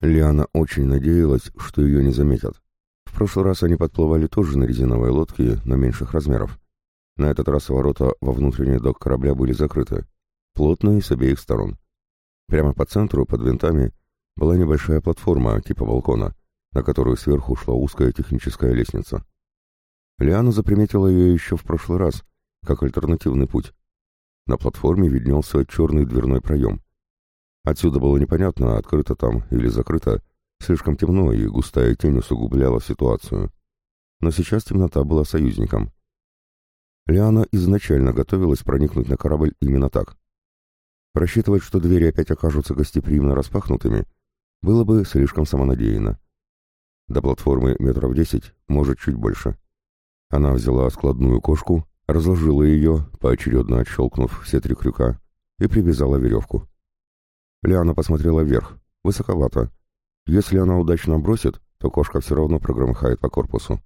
Лиана очень надеялась, что ее не заметят. В прошлый раз они подплывали тоже на резиновой лодке, но меньших размеров. На этот раз ворота во внутренний док корабля были закрыты, плотно и с обеих сторон. Прямо по центру, под винтами, была небольшая платформа типа балкона, на которую сверху шла узкая техническая лестница. Лиана заприметила ее еще в прошлый раз, как альтернативный путь. На платформе виднелся черный дверной проем. Отсюда было непонятно, открыто там или закрыто, слишком темно и густая тень усугубляла ситуацию. Но сейчас темнота была союзником. Лиана изначально готовилась проникнуть на корабль именно так. Рассчитывать, что двери опять окажутся гостеприимно распахнутыми, было бы слишком самонадеянно. До платформы метров десять, может, чуть больше. Она взяла складную кошку, разложила ее, поочередно отщелкнув все три крюка, и привязала веревку. Лиана посмотрела вверх. Высоковато. Если она удачно бросит, то кошка все равно прогромыхает по корпусу.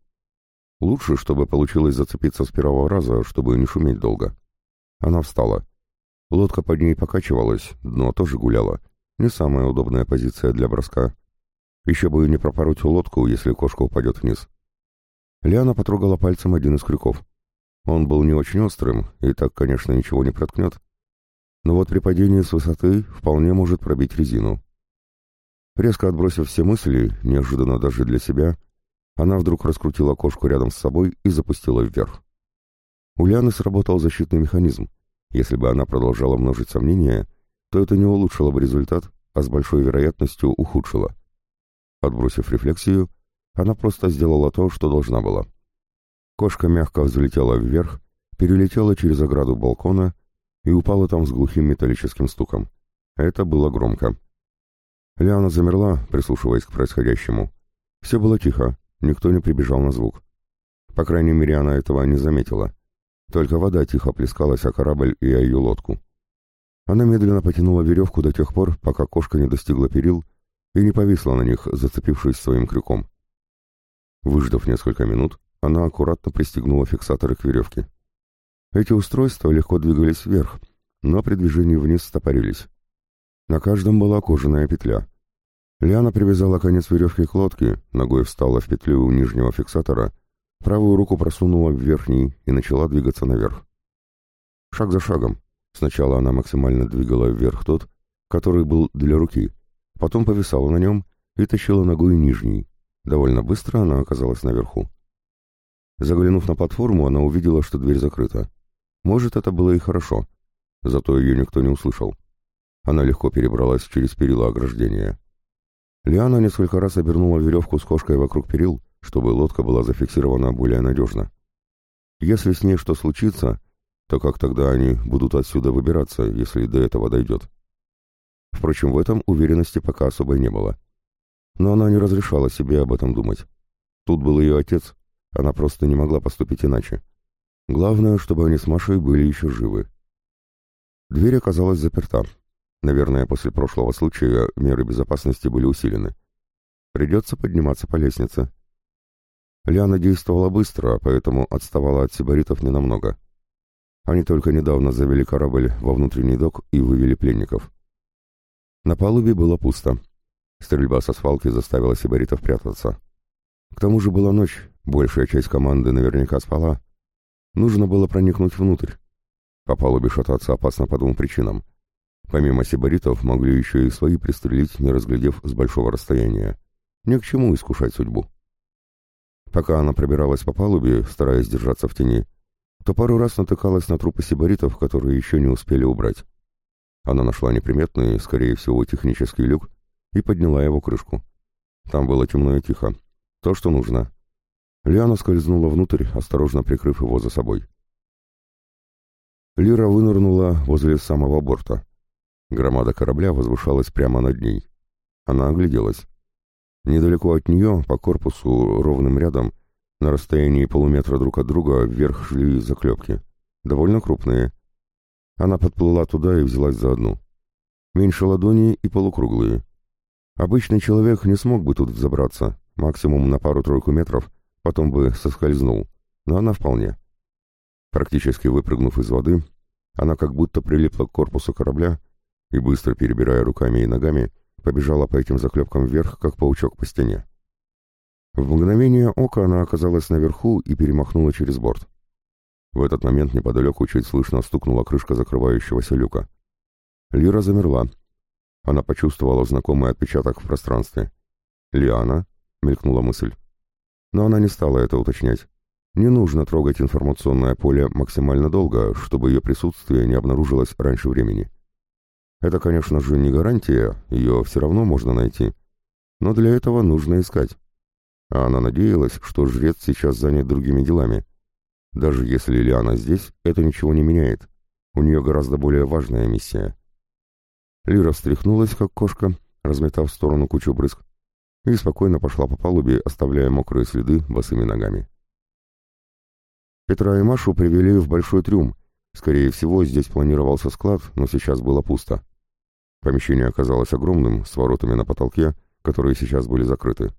Лучше, чтобы получилось зацепиться с первого раза, чтобы не шуметь долго. Она встала. Лодка под ней покачивалась, дно тоже гуляло. Не самая удобная позиция для броска. Еще бы не пропороть лодку, если кошка упадет вниз. Лиана потрогала пальцем один из крюков. Он был не очень острым, и так, конечно, ничего не проткнет. Но вот при падении с высоты вполне может пробить резину. Резко отбросив все мысли, неожиданно даже для себя, она вдруг раскрутила кошку рядом с собой и запустила вверх. У Лианы сработал защитный механизм. Если бы она продолжала множить сомнения, то это не улучшило бы результат, а с большой вероятностью ухудшило. Отбросив рефлексию, она просто сделала то, что должна была. Кошка мягко взлетела вверх, перелетела через ограду балкона и упала там с глухим металлическим стуком. Это было громко. Лиана замерла, прислушиваясь к происходящему. Все было тихо, никто не прибежал на звук. По крайней мере, она этого не заметила. Только вода тихо плескалась о корабль и о ее лодку. Она медленно потянула веревку до тех пор, пока кошка не достигла перил и не повисла на них, зацепившись своим крюком. Выждав несколько минут, она аккуратно пристегнула фиксаторы к веревке. Эти устройства легко двигались вверх, но при движении вниз стопорились. На каждом была кожаная петля. Лиана привязала конец веревки к лодке, ногой встала в петлю у нижнего фиксатора, правую руку просунула в верхний и начала двигаться наверх. Шаг за шагом. Сначала она максимально двигала вверх тот, который был для руки, потом повисала на нем и тащила ногой нижний. Довольно быстро она оказалась наверху. Заглянув на платформу, она увидела, что дверь закрыта. Может, это было и хорошо, зато ее никто не услышал. Она легко перебралась через перила ограждения. Лиана несколько раз обернула веревку с кошкой вокруг перил, чтобы лодка была зафиксирована более надежно. Если с ней что случится, то как тогда они будут отсюда выбираться, если до этого дойдет? Впрочем, в этом уверенности пока особой не было. Но она не разрешала себе об этом думать. Тут был ее отец, она просто не могла поступить иначе. Главное, чтобы они с Машей были еще живы. Дверь оказалась заперта. Наверное, после прошлого случая меры безопасности были усилены. Придется подниматься по лестнице. Ляна действовала быстро, поэтому отставала от сибаритов ненамного. Они только недавно завели корабль во внутренний док и вывели пленников. На палубе было пусто. Стрельба со свалки заставила сибаритов прятаться. К тому же была ночь, большая часть команды наверняка спала. Нужно было проникнуть внутрь. По палубе шататься опасно по двум причинам. Помимо сибаритов могли еще и свои пристрелить, не разглядев с большого расстояния. Ни к чему искушать судьбу. Пока она пробиралась по палубе, стараясь держаться в тени, то пару раз натыкалась на трупы сибаритов, которые еще не успели убрать. Она нашла неприметный, скорее всего, технический люк и подняла его крышку. Там было темно и тихо. То, что нужно. Лиана скользнула внутрь, осторожно прикрыв его за собой. Лира вынырнула возле самого борта. Громада корабля возвышалась прямо над ней. Она огляделась. Недалеко от нее, по корпусу, ровным рядом, на расстоянии полуметра друг от друга, вверх шли заклепки. Довольно крупные. Она подплыла туда и взялась за одну. Меньше ладони и полукруглые. Обычный человек не смог бы тут взобраться, максимум на пару-тройку метров, потом бы соскользнул, но она вполне. Практически выпрыгнув из воды, она как будто прилипла к корпусу корабля и, быстро перебирая руками и ногами, побежала по этим заклепкам вверх, как паучок по стене. В мгновение ока она оказалась наверху и перемахнула через борт. В этот момент неподалеку чуть слышно стукнула крышка закрывающегося люка. Лира замерла. Она почувствовала знакомый отпечаток в пространстве. «Лиана?» — мелькнула мысль. Но она не стала это уточнять. Не нужно трогать информационное поле максимально долго, чтобы ее присутствие не обнаружилось раньше времени. Это, конечно же, не гарантия, ее все равно можно найти. Но для этого нужно искать. А она надеялась, что жрец сейчас занят другими делами. Даже если Лиана здесь, это ничего не меняет. У нее гораздо более важная миссия. Лира встряхнулась, как кошка, разметав в сторону кучу брызг, и спокойно пошла по палубе, оставляя мокрые следы босыми ногами. Петра и Машу привели в большой трюм. Скорее всего, здесь планировался склад, но сейчас было пусто. Помещение оказалось огромным, с воротами на потолке, которые сейчас были закрыты.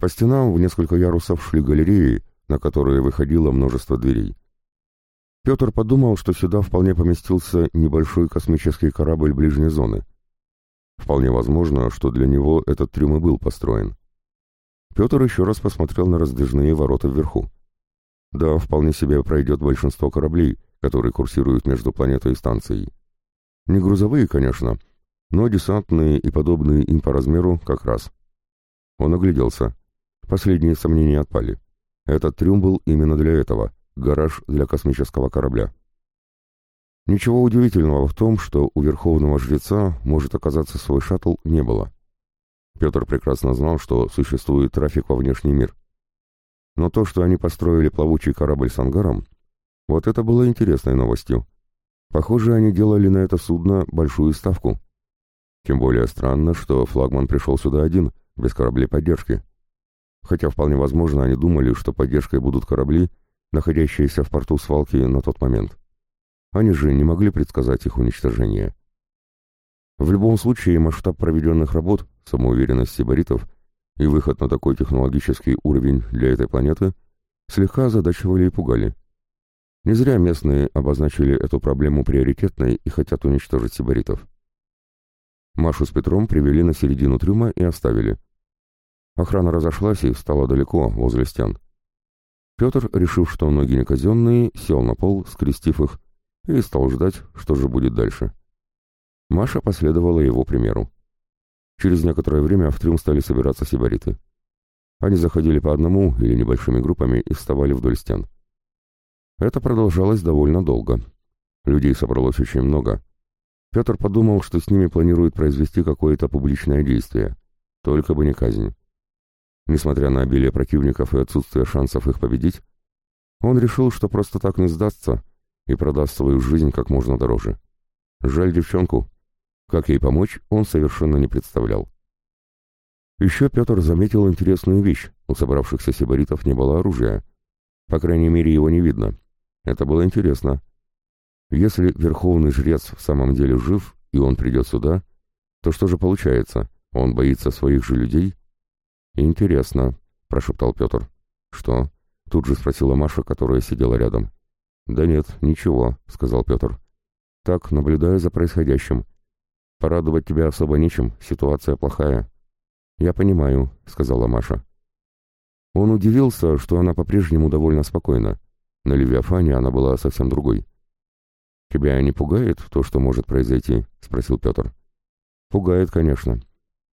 По стенам в несколько ярусов шли галереи, на которые выходило множество дверей. Петр подумал, что сюда вполне поместился небольшой космический корабль ближней зоны. Вполне возможно, что для него этот трюм и был построен. Петр еще раз посмотрел на раздвижные ворота вверху. Да, вполне себе пройдет большинство кораблей, которые курсируют между планетой и станцией. Не грузовые, конечно, но десантные и подобные им по размеру как раз. Он огляделся. Последние сомнения отпали. Этот трюм был именно для этого — гараж для космического корабля. Ничего удивительного в том, что у верховного жреца может оказаться свой шаттл, не было. Петр прекрасно знал, что существует трафик во внешний мир. Но то, что они построили плавучий корабль с ангаром, вот это было интересной новостью. Похоже, они делали на это судно большую ставку. Тем более странно, что флагман пришел сюда один, без кораблей поддержки. Хотя вполне возможно, они думали, что поддержкой будут корабли, находящиеся в порту свалки на тот момент. Они же не могли предсказать их уничтожение. В любом случае, масштаб проведенных работ, самоуверенность сибаритов и выход на такой технологический уровень для этой планеты слегка озадачивали и пугали. Не зря местные обозначили эту проблему приоритетной и хотят уничтожить сибаритов. Машу с Петром привели на середину трюма и оставили. Охрана разошлась и встала далеко, возле стен. Петр, решив, что ноги не казенные, сел на пол, скрестив их, и стал ждать, что же будет дальше. Маша последовала его примеру. Через некоторое время в трюм стали собираться сибариты. Они заходили по одному или небольшими группами и вставали вдоль стен. Это продолжалось довольно долго. Людей собралось очень много. Петр подумал, что с ними планируют произвести какое-то публичное действие. Только бы не казнь. Несмотря на обилие противников и отсутствие шансов их победить, он решил, что просто так не сдастся и продаст свою жизнь как можно дороже. Жаль девчонку. Как ей помочь, он совершенно не представлял. Еще Петр заметил интересную вещь. У собравшихся сибаритов не было оружия. По крайней мере, его не видно. Это было интересно. Если верховный жрец в самом деле жив, и он придет сюда, то что же получается? Он боится своих же людей? Интересно, прошептал Петр. Что? Тут же спросила Маша, которая сидела рядом. Да нет, ничего, сказал Петр. Так, наблюдаю за происходящим. Порадовать тебя особо нечем, ситуация плохая. Я понимаю, сказала Маша. Он удивился, что она по-прежнему довольно спокойна. На Левиафане она была совсем другой. «Тебя не пугает то, что может произойти?» — спросил Петр. «Пугает, конечно.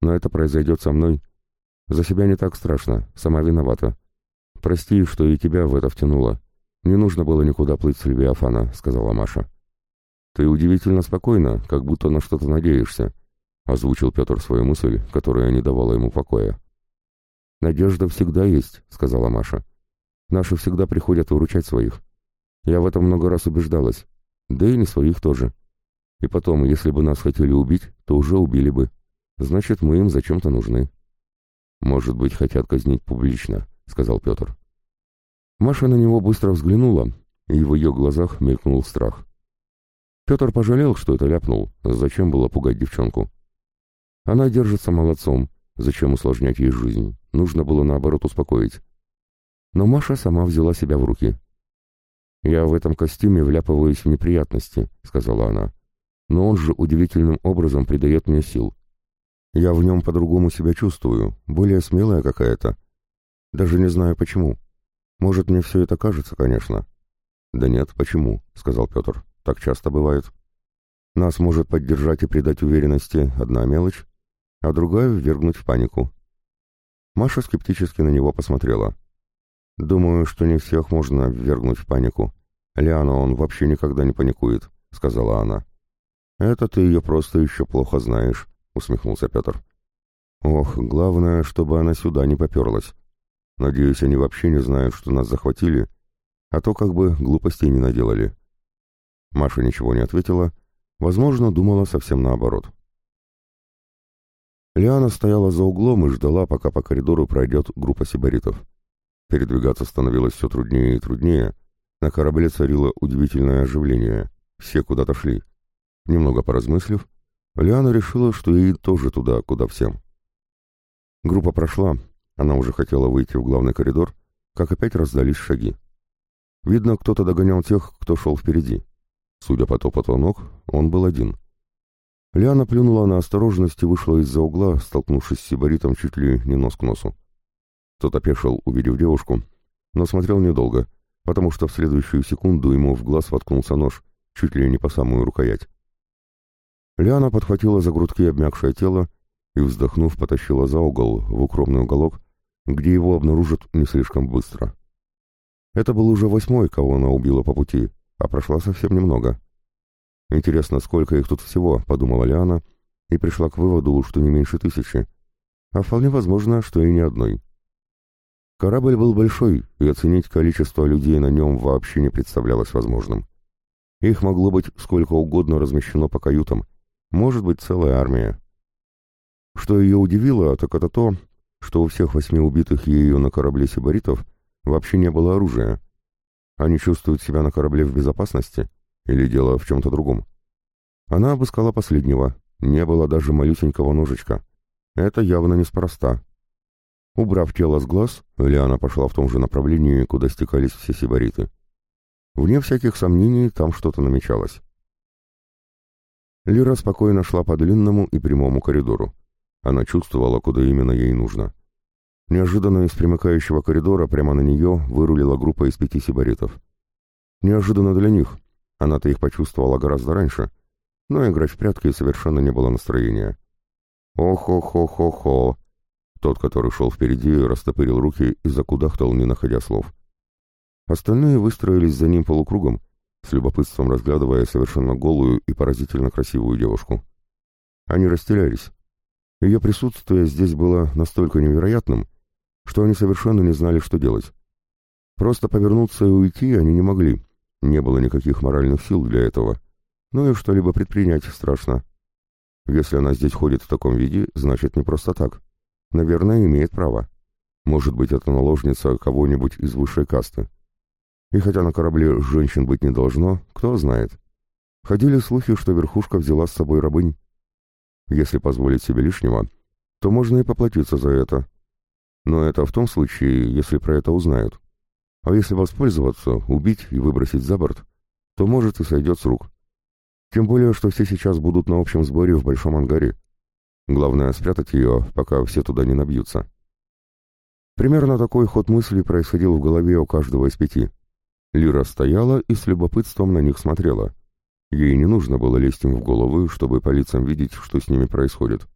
Но это произойдет со мной. За себя не так страшно, сама виновата. Прости, что и тебя в это втянуло. Не нужно было никуда плыть с Левиафана», — сказала Маша. «Ты удивительно спокойна, как будто на что-то надеешься», — озвучил Петр свою мысль, которая не давала ему покоя. «Надежда всегда есть», — сказала Маша. Наши всегда приходят выручать своих. Я в этом много раз убеждалась. Да и не своих тоже. И потом, если бы нас хотели убить, то уже убили бы. Значит, мы им зачем-то нужны. Может быть, хотят казнить публично, сказал Петр. Маша на него быстро взглянула, и в ее глазах мелькнул страх. Петр пожалел, что это ляпнул. Зачем было пугать девчонку? Она держится молодцом. Зачем усложнять ей жизнь? Нужно было, наоборот, успокоить. Но Маша сама взяла себя в руки. «Я в этом костюме вляпываюсь в неприятности», — сказала она. «Но он же удивительным образом придает мне сил. Я в нем по-другому себя чувствую, более смелая какая-то. Даже не знаю почему. Может, мне все это кажется, конечно. Да нет, почему, сказал Петр. Так часто бывает. Нас может поддержать и придать уверенности одна мелочь, а другая ввергнуть в панику. Маша скептически на него посмотрела. «Думаю, что не всех можно ввергнуть в панику. Лиана он вообще никогда не паникует», — сказала она. «Это ты ее просто еще плохо знаешь», — усмехнулся Петр. «Ох, главное, чтобы она сюда не поперлась. Надеюсь, они вообще не знают, что нас захватили, а то как бы глупостей не наделали». Маша ничего не ответила, возможно, думала совсем наоборот. Лиана стояла за углом и ждала, пока по коридору пройдет группа сибаритов. Передвигаться становилось все труднее и труднее. На корабле царило удивительное оживление. Все куда-то шли. Немного поразмыслив, Лиана решила, что ей тоже туда, куда всем. Группа прошла, она уже хотела выйти в главный коридор, как опять раздались шаги. Видно, кто-то догонял тех, кто шел впереди. Судя по топоту ног, он был один. Лиана плюнула на осторожность и вышла из-за угла, столкнувшись с сибаритом чуть ли не нос к носу. Тот опешил, увидев девушку, но смотрел недолго, потому что в следующую секунду ему в глаз воткнулся нож, чуть ли не по самую рукоять. Лиана подхватила за грудки обмякшее тело и, вздохнув, потащила за угол, в укромный уголок, где его обнаружат не слишком быстро. Это был уже восьмой, кого она убила по пути, а прошла совсем немного. «Интересно, сколько их тут всего?» — подумала Лиана, и пришла к выводу, что не меньше тысячи, а вполне возможно, что и не одной. Корабль был большой, и оценить количество людей на нем вообще не представлялось возможным. Их могло быть сколько угодно размещено по каютам, может быть, целая армия. Что ее удивило, так это то, что у всех восьми убитых ею на корабле сибаритов вообще не было оружия. Они чувствуют себя на корабле в безопасности или дело в чем-то другом. Она обыскала последнего, не было даже малюсенького ножичка. Это явно неспроста. Убрав тело с глаз, Лиана пошла в том же направлении, куда стекались все сибариты. Вне всяких сомнений, там что-то намечалось. Лира спокойно шла по длинному и прямому коридору. Она чувствовала, куда именно ей нужно. Неожиданно из примыкающего коридора прямо на нее вырулила группа из пяти сибаритов. Неожиданно для них. Она-то их почувствовала гораздо раньше, но играть в прятки совершенно не было настроения. «Ох-ох-ох-ох-ох!» Тот, который шел впереди, растопырил руки и закудахтал, не находя слов. Остальные выстроились за ним полукругом, с любопытством разглядывая совершенно голую и поразительно красивую девушку. Они растерялись. Ее присутствие здесь было настолько невероятным, что они совершенно не знали, что делать. Просто повернуться и уйти они не могли, не было никаких моральных сил для этого. Ну и что-либо предпринять страшно. Если она здесь ходит в таком виде, значит не просто так. Наверное, имеет право. Может быть, это наложница кого-нибудь из высшей касты. И хотя на корабле женщин быть не должно, кто знает. Ходили слухи, что верхушка взяла с собой рабынь. Если позволить себе лишнего, то можно и поплатиться за это. Но это в том случае, если про это узнают. А если воспользоваться, убить и выбросить за борт, то может и сойдет с рук. Тем более, что все сейчас будут на общем сборе в большом ангаре. Главное спрятать ее, пока все туда не набьются. Примерно такой ход мысли происходил в голове у каждого из пяти. Лира стояла и с любопытством на них смотрела. Ей не нужно было лезть им в головы, чтобы по лицам видеть, что с ними происходит.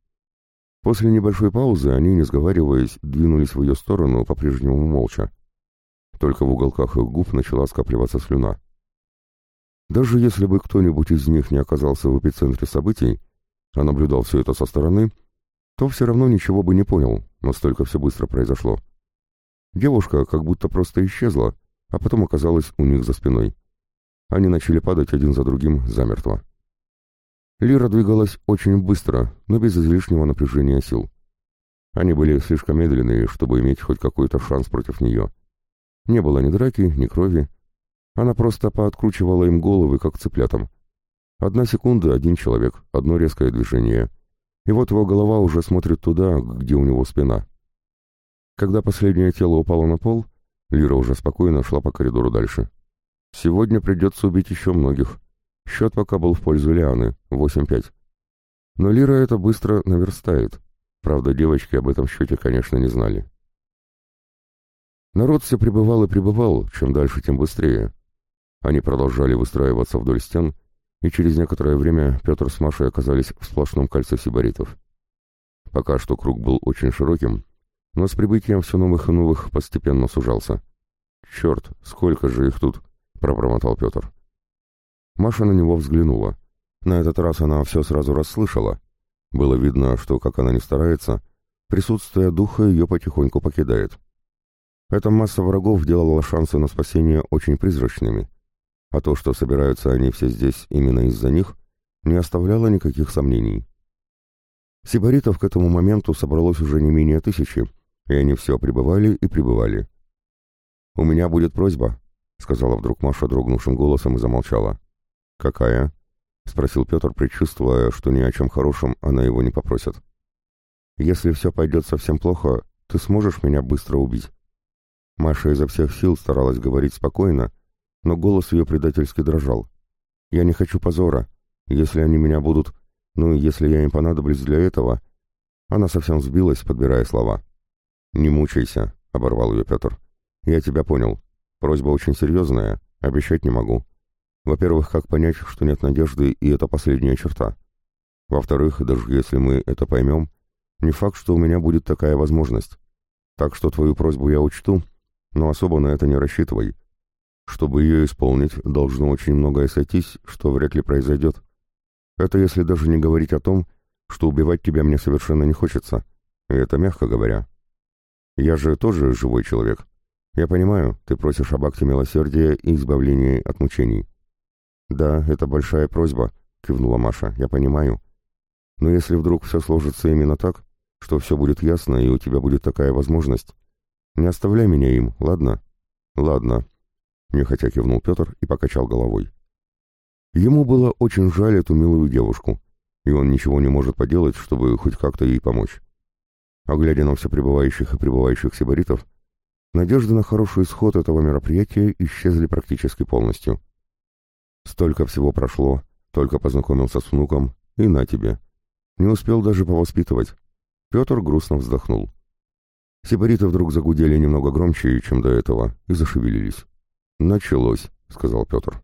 После небольшой паузы они, не сговариваясь, двинулись в ее сторону, по-прежнему молча. Только в уголках их губ начала скапливаться слюна. Даже если бы кто-нибудь из них не оказался в эпицентре событий, а наблюдал все это со стороны, то все равно ничего бы не понял, настолько все быстро произошло. Девушка как будто просто исчезла, а потом оказалась у них за спиной. Они начали падать один за другим замертво. Лира двигалась очень быстро, но без излишнего напряжения сил. Они были слишком медленные, чтобы иметь хоть какой-то шанс против нее. Не было ни драки, ни крови. Она просто пооткручивала им головы, как цыплятам. Одна секунда — один человек, одно резкое движение. И вот его голова уже смотрит туда, где у него спина. Когда последнее тело упало на пол, Лира уже спокойно шла по коридору дальше. Сегодня придется убить еще многих. Счет пока был в пользу Лианы, 8-5. Но Лира это быстро наверстает. Правда, девочки об этом счете, конечно, не знали. Народ все прибывал и прибывал, чем дальше, тем быстрее. Они продолжали выстраиваться вдоль стен, и через некоторое время Петр с Машей оказались в сплошном кольце сибаритов. Пока что круг был очень широким, но с прибытием все новых и новых постепенно сужался. «Черт, сколько же их тут!» — пробормотал Петр. Маша на него взглянула. На этот раз она все сразу расслышала. Было видно, что, как она ни старается, присутствие духа ее потихоньку покидает. Эта масса врагов делала шансы на спасение очень призрачными, а то, что собираются они все здесь именно из-за них, не оставляло никаких сомнений. Сибаритов к этому моменту собралось уже не менее тысячи, и они все прибывали и прибывали. «У меня будет просьба», — сказала вдруг Маша дрогнувшим голосом и замолчала. «Какая?» — спросил Петр, предчувствуя, что ни о чем хорошем она его не попросит. «Если все пойдет совсем плохо, ты сможешь меня быстро убить?» Маша изо всех сил старалась говорить спокойно, но голос ее предательски дрожал. «Я не хочу позора. Если они меня будут... Ну, если я им понадоблюсь для этого...» Она совсем сбилась, подбирая слова. «Не мучайся», — оборвал ее Петр. «Я тебя понял. Просьба очень серьезная, обещать не могу. Во-первых, как понять, что нет надежды, и это последняя черта? Во-вторых, даже если мы это поймем, не факт, что у меня будет такая возможность. Так что твою просьбу я учту, но особо на это не рассчитывай. Чтобы ее исполнить, должно очень многое сойтись, что вряд ли произойдет. Это если даже не говорить о том, что убивать тебя мне совершенно не хочется. И это мягко говоря. Я же тоже живой человек. Я понимаю, ты просишь об акте милосердия и избавлении от мучений. Да, это большая просьба, кивнула Маша, я понимаю. Но если вдруг все сложится именно так, что все будет ясно и у тебя будет такая возможность, не оставляй меня им, ладно? Ладно. Нехотя кивнул Петр и покачал головой. Ему было очень жаль эту милую девушку, и он ничего не может поделать, чтобы хоть как-то ей помочь. А глядя на все прибывающих и прибывающих сибаритов, надежды на хороший исход этого мероприятия исчезли практически полностью. Столько всего прошло, только познакомился с внуком, и на тебе. Не успел даже повоспитывать. Петр грустно вздохнул. Сибариты вдруг загудели немного громче, чем до этого, и зашевелились. «Началось», — сказал Петр.